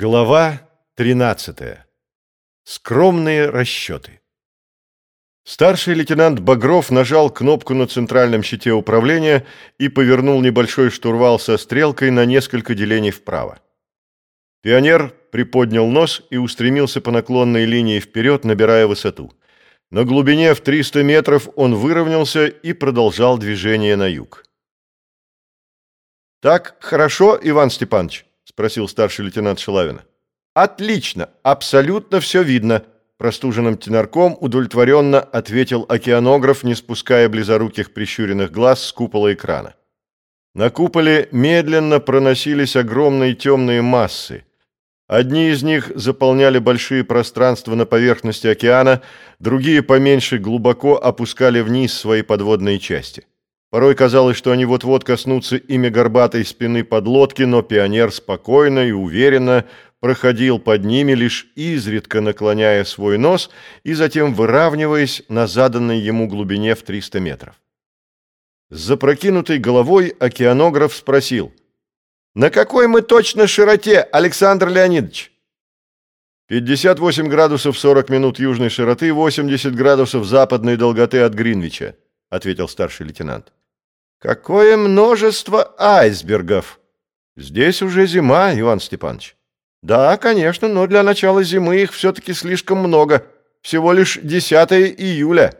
Глава 13. Скромные расчеты. Старший лейтенант Багров нажал кнопку на центральном щите управления и повернул небольшой штурвал со стрелкой на несколько делений вправо. Пионер приподнял нос и устремился по наклонной линии вперед, набирая высоту. На глубине в 300 метров он выровнялся и продолжал движение на юг. «Так хорошо, Иван Степанович?» Спросил старший лейтенант Шелавина. Отлично, абсолютно все видно, простуженным тенарком удовлетворенно ответил океанограф, не спуская близоруких прищуренных глаз с купола экрана. На куполе медленно проносились огромные темные массы. Одни из них заполняли большие пространства на поверхности океана, другие поменьше глубоко опускали вниз свои подводные части. Порой казалось, что они вот-вот коснутся ими горбатой спины подлодки, но пионер спокойно и уверенно проходил под ними, лишь изредка наклоняя свой нос и затем выравниваясь на заданной ему глубине в 300 метров. С запрокинутой головой океанограф спросил, «На какой мы точно широте, Александр Леонидович?» 58 градусов 40 минут южной широты, 80 градусов западной долготы от Гринвича, ответил старший лейтенант. Какое множество айсбергов! Здесь уже зима, Иван Степанович. Да, конечно, но для начала зимы их все-таки слишком много. Всего лишь 10 июля.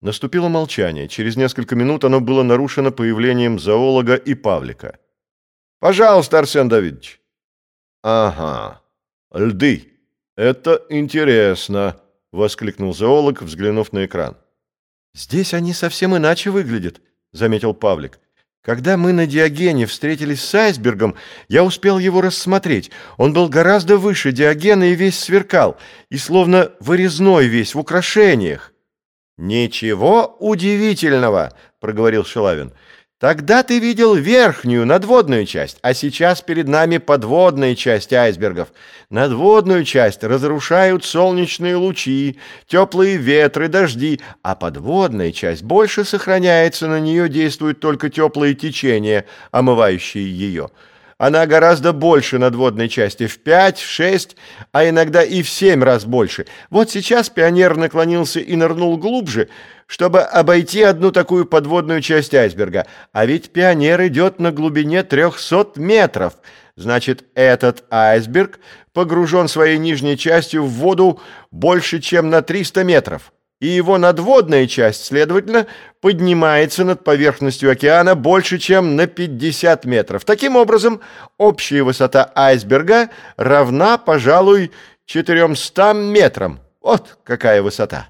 Наступило молчание. Через несколько минут оно было нарушено появлением зоолога и Павлика. «Пожалуйста, Арсен Давидович». «Ага, льды. Это интересно», — воскликнул зоолог, взглянув на экран. «Здесь они совсем иначе выглядят заметил Павлик. Когда мы на Диогене встретились с айсбергом, я успел его рассмотреть. Он был гораздо выше Диогена и весь сверкал, и словно вырезной весь, в украшениях. «Ничего удивительного», — проговорил Шелавин. Тогда ты видел верхнюю, надводную часть, а сейчас перед нами подводная часть айсбергов. Надводную часть разрушают солнечные лучи, теплые ветры, дожди, а подводная часть больше сохраняется, на нее действуют только теплые течения, омывающие ее. Она гораздо больше надводной части, в пять, в шесть, а иногда и в семь раз больше. Вот сейчас пионер наклонился и нырнул глубже, чтобы обойти одну такую подводную часть айсберга. А ведь пионер идет на глубине 300 метров. Значит, этот айсберг погружен своей нижней частью в воду больше, чем на 300 метров и его надводная часть, следовательно, поднимается над поверхностью океана больше, чем на 50 метров. Таким образом, общая высота айсберга равна, пожалуй, 400 метрам. Вот какая высота.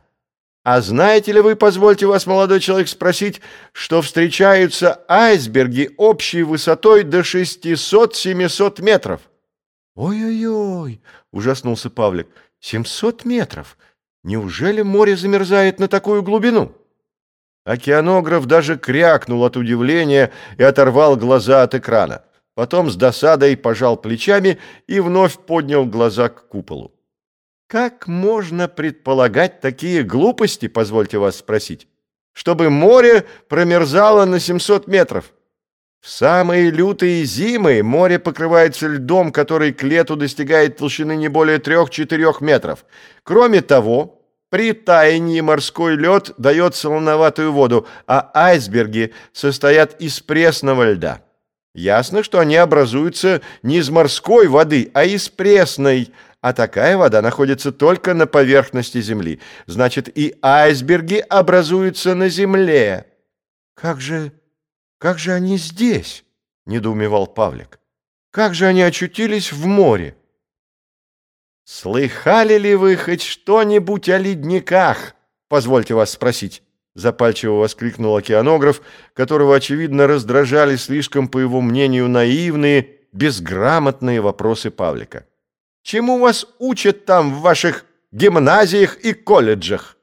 А знаете ли вы, позвольте вас, молодой человек, спросить, что встречаются айсберги общей высотой до 600-700 метров? «Ой-ой-ой!» — ужаснулся Павлик. «700 метров! Неужели море замерзает на такую глубину? Океанограф даже крякнул от удивления и оторвал глаза от экрана. Потом с досадой пожал плечами и вновь поднял глаза к куполу. Как можно предполагать такие глупости, позвольте вас спросить, чтобы море промерзало на 700 метров? В самые лютые зимы море покрывается льдом, который к лету достигает толщины не более 3-4 метров. Кроме того, при таянии морской лед дает солоноватую воду, а айсберги состоят из пресного льда. Ясно, что они образуются не из морской воды, а из пресной, а такая вода находится только на поверхности Земли. Значит, и айсберги образуются на Земле. Как же, как же они здесь? недоумевал Павлик. Как же они очутились в море? «Слыхали ли вы хоть что-нибудь о ледниках?» «Позвольте вас спросить», — запальчиво воскликнул океанограф, которого, очевидно, раздражали слишком, по его мнению, наивные, безграмотные вопросы Павлика. «Чему вас учат там в ваших гимназиях и колледжах?»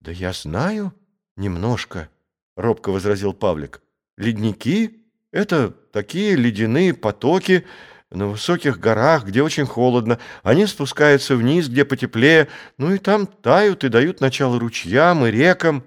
«Да я знаю немножко», — робко возразил Павлик. «Ледники — это такие ледяные потоки, на высоких горах, где очень холодно, они спускаются вниз, где потеплее, ну и там тают и дают начало ручьям и рекам.